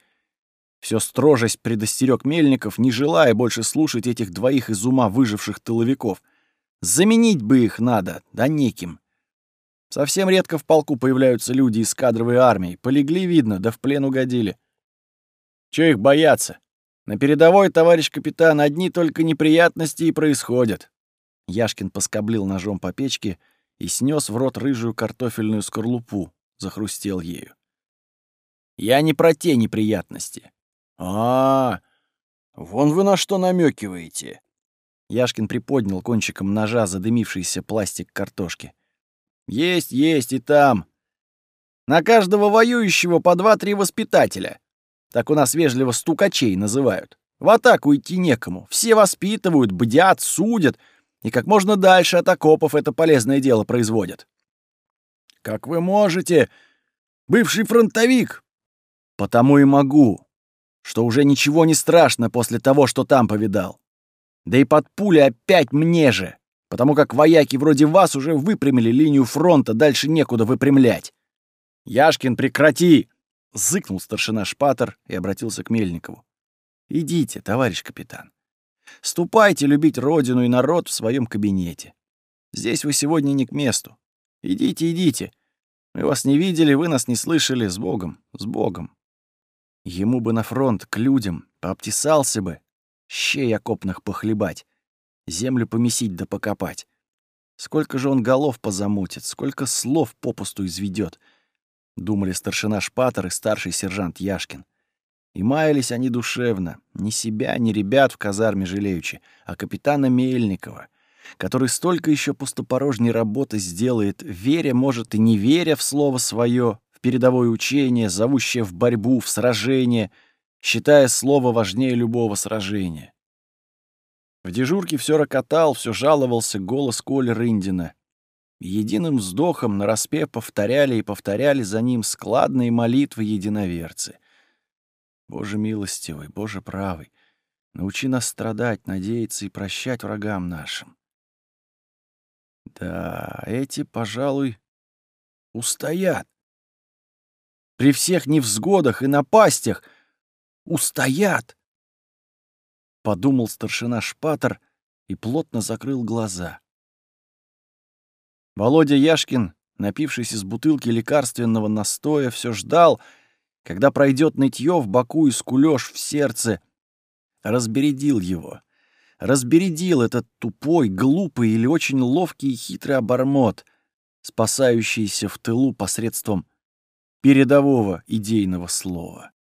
Все строжесть предостерег Мельников, не желая больше слушать этих двоих из ума выживших тыловиков. Заменить бы их надо, да неким. Совсем редко в полку появляются люди из кадровой армии. Полегли, видно, да в плен угодили. Че их бояться? На передовой, товарищ капитан, одни только неприятности и происходят. Яшкин поскоблил ножом по печке и снес в рот рыжую картофельную скорлупу, захрустел ею. Я не про те неприятности. А, -а, -а вон вы на что намекиваете. Яшкин приподнял кончиком ножа задымившийся пластик картошки. Есть, есть и там. На каждого воюющего по два-три воспитателя. Так у нас вежливо стукачей называют. В атаку идти некому. Все воспитывают, бдят, судят. И как можно дальше от окопов это полезное дело производят. Как вы можете, бывший фронтовик? Потому и могу, что уже ничего не страшно после того, что там повидал. Да и под пули опять мне же, потому как вояки вроде вас уже выпрямили линию фронта, дальше некуда выпрямлять. Яшкин, прекрати! Зыкнул старшина Шпатер и обратился к Мельникову. «Идите, товарищ капитан. Ступайте любить родину и народ в своем кабинете. Здесь вы сегодня не к месту. Идите, идите. Мы вас не видели, вы нас не слышали. С Богом, с Богом». Ему бы на фронт, к людям, пообтесался бы, щей окопных похлебать, землю помесить да покопать. Сколько же он голов позамутит, сколько слов попусту изведет — думали старшина Шпатер и старший сержант Яшкин. И маялись они душевно, ни себя, ни ребят в казарме жалеючи, а капитана Мельникова, который столько еще пустопорожней работы сделает, веря, может, и не веря в слово свое, в передовое учение, зовущее в борьбу, в сражение, считая слово важнее любого сражения. В дежурке все рокотал, все жаловался голос Коли Рындина. Единым вздохом нараспев повторяли и повторяли за ним складные молитвы единоверцы. Боже милостивый, Боже правый, научи нас страдать, надеяться и прощать врагам нашим. Да, эти, пожалуй, устоят. При всех невзгодах и напастях устоят. Подумал старшина Шпатер и плотно закрыл глаза. Володя Яшкин, напившись из бутылки лекарственного настоя, все ждал, когда пройдет нытье в боку и скулёж в сердце. Разбередил его. Разбередил этот тупой, глупый или очень ловкий и хитрый обормот, спасающийся в тылу посредством передового идейного слова.